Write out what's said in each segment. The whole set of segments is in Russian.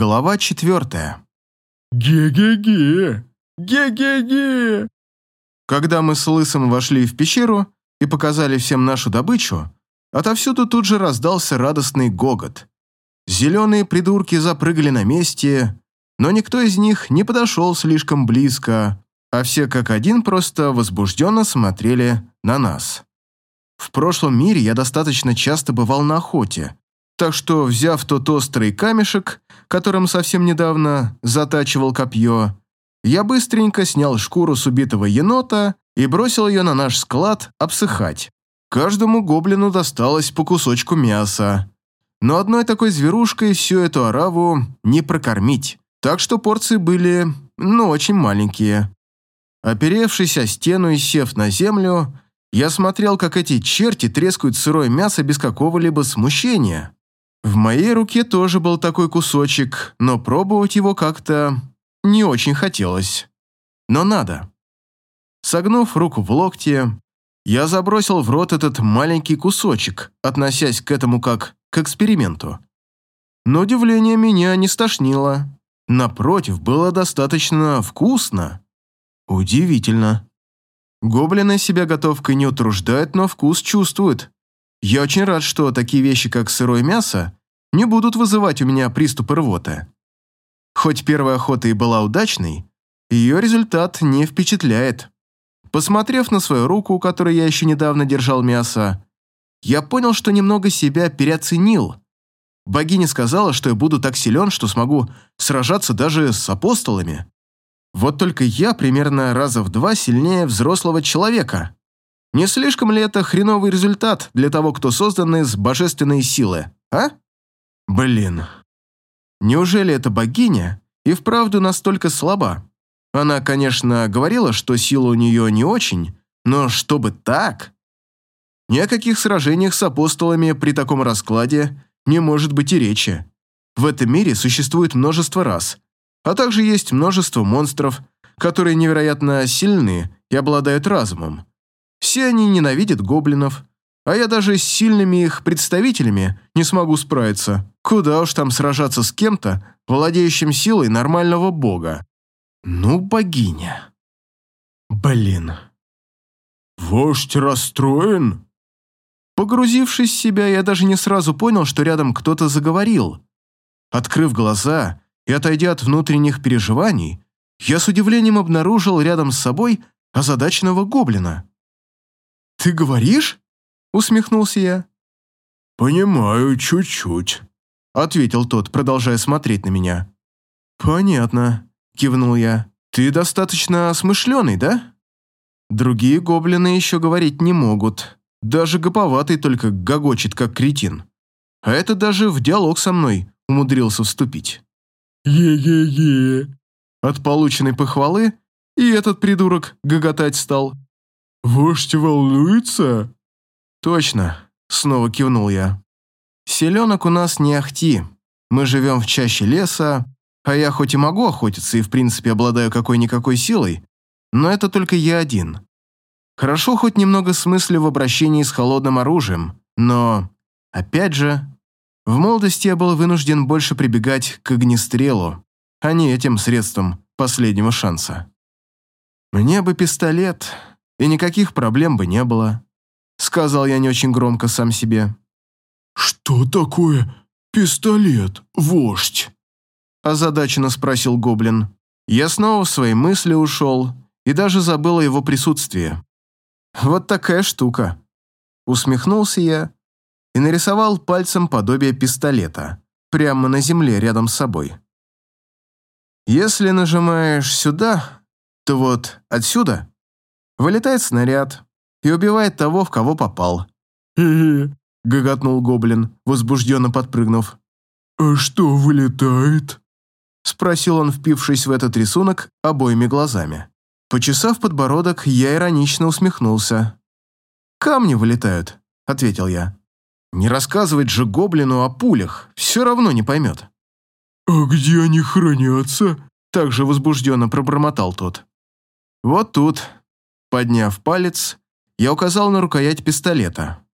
Глава четвертая. «Ге-ге-ге! Ге-ге-ге!» Когда мы с Лысым вошли в пещеру и показали всем нашу добычу, отовсюду тут же раздался радостный гогот. Зеленые придурки запрыгали на месте, но никто из них не подошел слишком близко, а все как один просто возбужденно смотрели на нас. В прошлом мире я достаточно часто бывал на охоте, так что, взяв тот острый камешек, которым совсем недавно затачивал копье, я быстренько снял шкуру с убитого енота и бросил ее на наш склад обсыхать. Каждому гоблину досталось по кусочку мяса. Но одной такой зверушкой всю эту ораву не прокормить, так что порции были, ну, очень маленькие. Оперевшись о стену и сев на землю, я смотрел, как эти черти трескают сырое мясо без какого-либо смущения. В моей руке тоже был такой кусочек, но пробовать его как-то не очень хотелось. Но надо. Согнув руку в локте, я забросил в рот этот маленький кусочек, относясь к этому как к эксперименту. Но удивление меня не стошнило. Напротив, было достаточно вкусно. Удивительно. Гоблины себя готовкой не утруждают, но вкус чувствуют. Я очень рад, что такие вещи, как сырое мясо, не будут вызывать у меня приступы рвоты. Хоть первая охота и была удачной, ее результат не впечатляет. Посмотрев на свою руку, которой я еще недавно держал мясо, я понял, что немного себя переоценил. Богиня сказала, что я буду так силен, что смогу сражаться даже с апостолами. Вот только я примерно раза в два сильнее взрослого человека. Не слишком ли это хреновый результат для того, кто создан из божественной силы, а? Блин. Неужели эта богиня и вправду настолько слаба? Она, конечно, говорила, что сила у нее не очень, но чтобы так? Ни о каких сражениях с апостолами при таком раскладе не может быть и речи. В этом мире существует множество рас, а также есть множество монстров, которые невероятно сильны и обладают разумом. Все они ненавидят гоблинов, а я даже с сильными их представителями не смогу справиться. Куда уж там сражаться с кем-то, владеющим силой нормального бога. Ну, богиня. Блин. «Вождь расстроен?» Погрузившись в себя, я даже не сразу понял, что рядом кто-то заговорил. Открыв глаза и отойдя от внутренних переживаний, я с удивлением обнаружил рядом с собой озадаченного гоблина. «Ты говоришь?» — усмехнулся я. «Понимаю, чуть-чуть», — ответил тот, продолжая смотреть на меня. «Понятно», — кивнул я. «Ты достаточно смышленый, да?» Другие гоблины еще говорить не могут. Даже гоповатый только гогочет, как кретин. А это даже в диалог со мной умудрился вступить. «Е-е-е!» От полученной похвалы и этот придурок гоготать стал. «Вождь волнуется?» «Точно», — снова кивнул я. «Селенок у нас не ахти. Мы живем в чаще леса, а я хоть и могу охотиться и в принципе обладаю какой-никакой силой, но это только я один. Хорошо хоть немного смысла в обращении с холодным оружием, но, опять же, в молодости я был вынужден больше прибегать к огнестрелу, а не этим средством последнего шанса. Мне бы пистолет, и никаких проблем бы не было сказал я не очень громко сам себе. «Что такое пистолет, вождь?» озадаченно спросил гоблин. Я снова в свои мысли ушел и даже забыл о его присутствии. Вот такая штука. Усмехнулся я и нарисовал пальцем подобие пистолета прямо на земле рядом с собой. Если нажимаешь сюда, то вот отсюда вылетает снаряд, и убивает того, в кого попал. «Хе-хе», — гоготнул гоблин, возбужденно подпрыгнув. «А что вылетает?» — спросил он, впившись в этот рисунок обоими глазами. Почесав подбородок, я иронично усмехнулся. «Камни вылетают», — ответил я. «Не рассказывать же гоблину о пулях, все равно не поймет». «А где они хранятся?» — также возбужденно пробормотал тот. «Вот тут», — подняв палец, я указал на рукоять пистолета.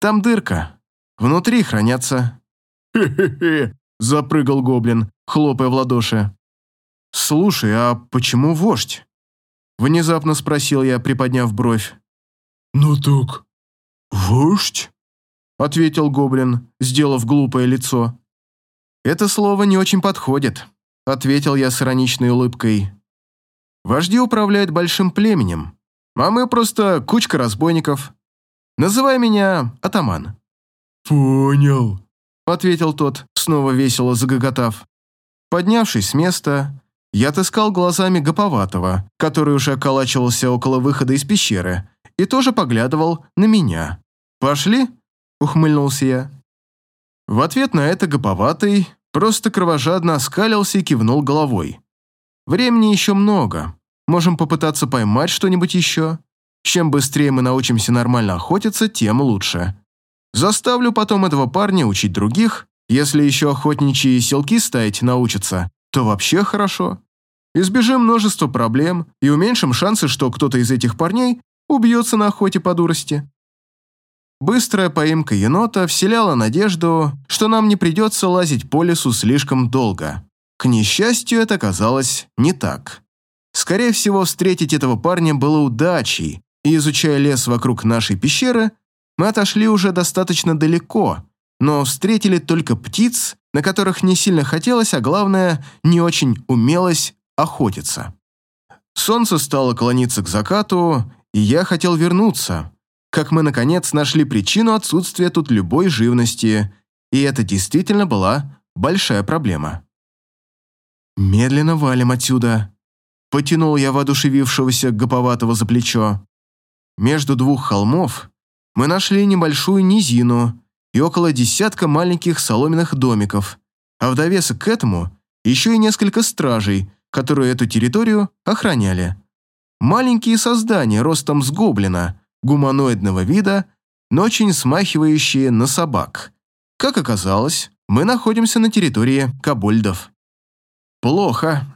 «Там дырка. Внутри хранятся». «Хе-хе-хе», — запрыгал гоблин, хлопая в ладоши. «Слушай, а почему вождь?» Внезапно спросил я, приподняв бровь. «Ну так, вождь?» Ответил гоблин, сделав глупое лицо. «Это слово не очень подходит», — ответил я с ироничной улыбкой. «Вожди управляют большим племенем, а мы просто кучка разбойников. Называй меня атаман». «Понял», — ответил тот, снова весело загоготав. Поднявшись с места, я отыскал глазами Гоповатого, который уже околачивался около выхода из пещеры, и тоже поглядывал на меня. «Пошли?» — ухмыльнулся я. В ответ на это Гоповатый просто кровожадно оскалился и кивнул головой. «Времени еще много. Можем попытаться поймать что-нибудь еще. Чем быстрее мы научимся нормально охотиться, тем лучше. Заставлю потом этого парня учить других. Если еще охотничьи селки ставить научатся, то вообще хорошо. Избежим множества проблем и уменьшим шансы, что кто-то из этих парней убьется на охоте по дурости. Быстрая поимка енота вселяла надежду, что нам не придется лазить по лесу слишком долго. К несчастью, это оказалось не так. Скорее всего, встретить этого парня было удачей, и, изучая лес вокруг нашей пещеры, мы отошли уже достаточно далеко, но встретили только птиц, на которых не сильно хотелось, а главное, не очень умелось охотиться. Солнце стало клониться к закату, и я хотел вернуться, как мы, наконец, нашли причину отсутствия тут любой живности, и это действительно была большая проблема. «Медленно валим отсюда», — потянул я воодушевившегося Гоповатого за плечо. Между двух холмов мы нашли небольшую низину и около десятка маленьких соломенных домиков, а в довесок к этому еще и несколько стражей, которые эту территорию охраняли. Маленькие создания ростом с гоблина, гуманоидного вида, но очень смахивающие на собак. Как оказалось, мы находимся на территории кобольдов. Плохо.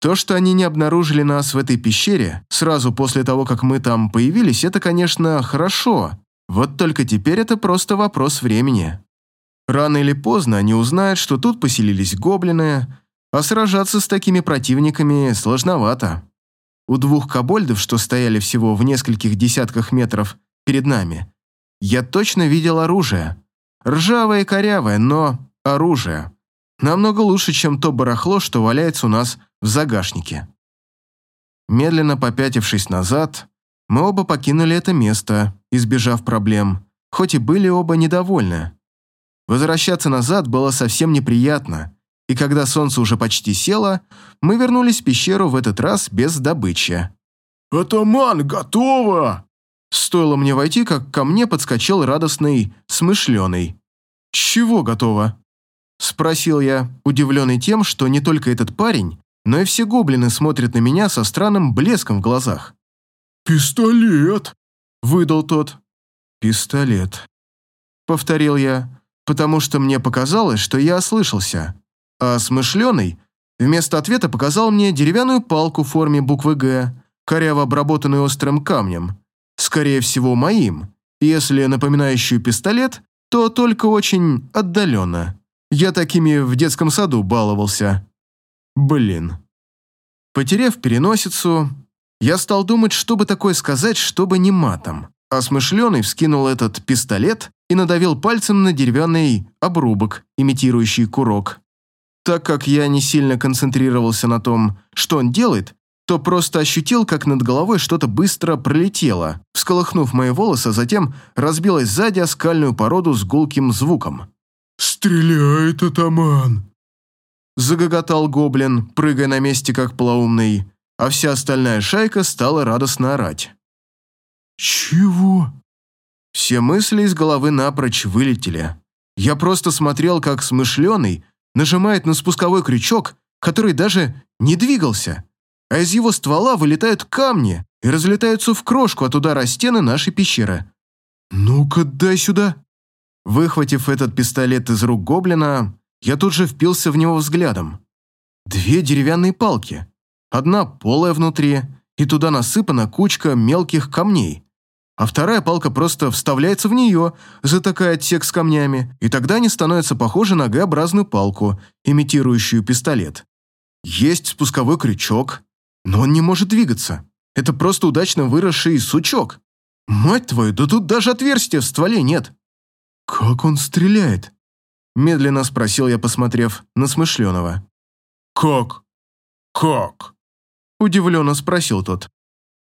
То, что они не обнаружили нас в этой пещере сразу после того, как мы там появились, это, конечно, хорошо. Вот только теперь это просто вопрос времени. Рано или поздно они узнают, что тут поселились гоблины, а сражаться с такими противниками сложновато. У двух кобольдов, что стояли всего в нескольких десятках метров перед нами, я точно видел оружие. Ржавое и корявое, но оружие. Намного лучше, чем то барахло, что валяется у нас в загашнике. Медленно попятившись назад, мы оба покинули это место, избежав проблем, хоть и были оба недовольны. Возвращаться назад было совсем неприятно, и когда солнце уже почти село, мы вернулись в пещеру в этот раз без добычи. «Атаман, готово!» Стоило мне войти, как ко мне подскочил радостный, смышленый. «Чего готово?» Спросил я, удивленный тем, что не только этот парень, но и все гоблины смотрят на меня со странным блеском в глазах. «Пистолет!» — выдал тот. «Пистолет», — повторил я, потому что мне показалось, что я ослышался а смышленый вместо ответа показал мне деревянную палку в форме буквы «Г», коряво обработанную острым камнем, скорее всего, моим. Если напоминающую пистолет, то только очень отдаленно. Я такими в детском саду баловался. Блин. Потеряв переносицу, я стал думать, что бы такое сказать, чтобы не матом. А смышленый вскинул этот пистолет и надавил пальцем на деревянный обрубок, имитирующий курок. Так как я не сильно концентрировался на том, что он делает, то просто ощутил, как над головой что-то быстро пролетело, всколыхнув мои волосы, а затем разбилось сзади о скальную породу с гулким звуком. «Стреляет атаман!» Загоготал гоблин, прыгая на месте как полоумный, а вся остальная шайка стала радостно орать. «Чего?» Все мысли из головы напрочь вылетели. Я просто смотрел, как смышленый нажимает на спусковой крючок, который даже не двигался, а из его ствола вылетают камни и разлетаются в крошку от удара стены нашей пещеры. «Ну-ка, дай сюда!» Выхватив этот пистолет из рук гоблина, я тут же впился в него взглядом. Две деревянные палки, одна полая внутри, и туда насыпана кучка мелких камней. а вторая палка просто вставляется в нее, затыкая отсек с камнями, и тогда они становятся похожи на Г-образную палку, имитирующую пистолет. Есть спусковой крючок, но он не может двигаться. Это просто удачно выросший сучок. Мать твою, да тут даже отверстия в стволе нет. Как он стреляет? Медленно спросил я, посмотрев на Смышленого. Как? Как? Удивленно спросил тот.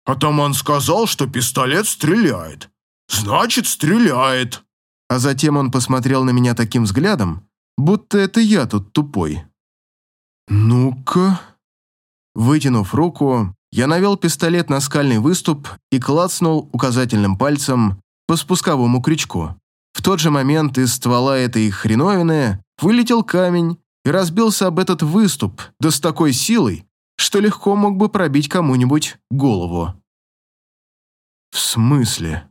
Атаман сказал, что пистолет стреляет. Значит, стреляет. А затем он посмотрел на меня таким взглядом, будто это я тут тупой. «Ну-ка...» Вытянув руку, я навел пистолет на скальный выступ и клацнул указательным пальцем по спусковому крючку. В тот же момент из ствола этой хреновины вылетел камень и разбился об этот выступ, да с такой силой, что легко мог бы пробить кому-нибудь голову. «В смысле?»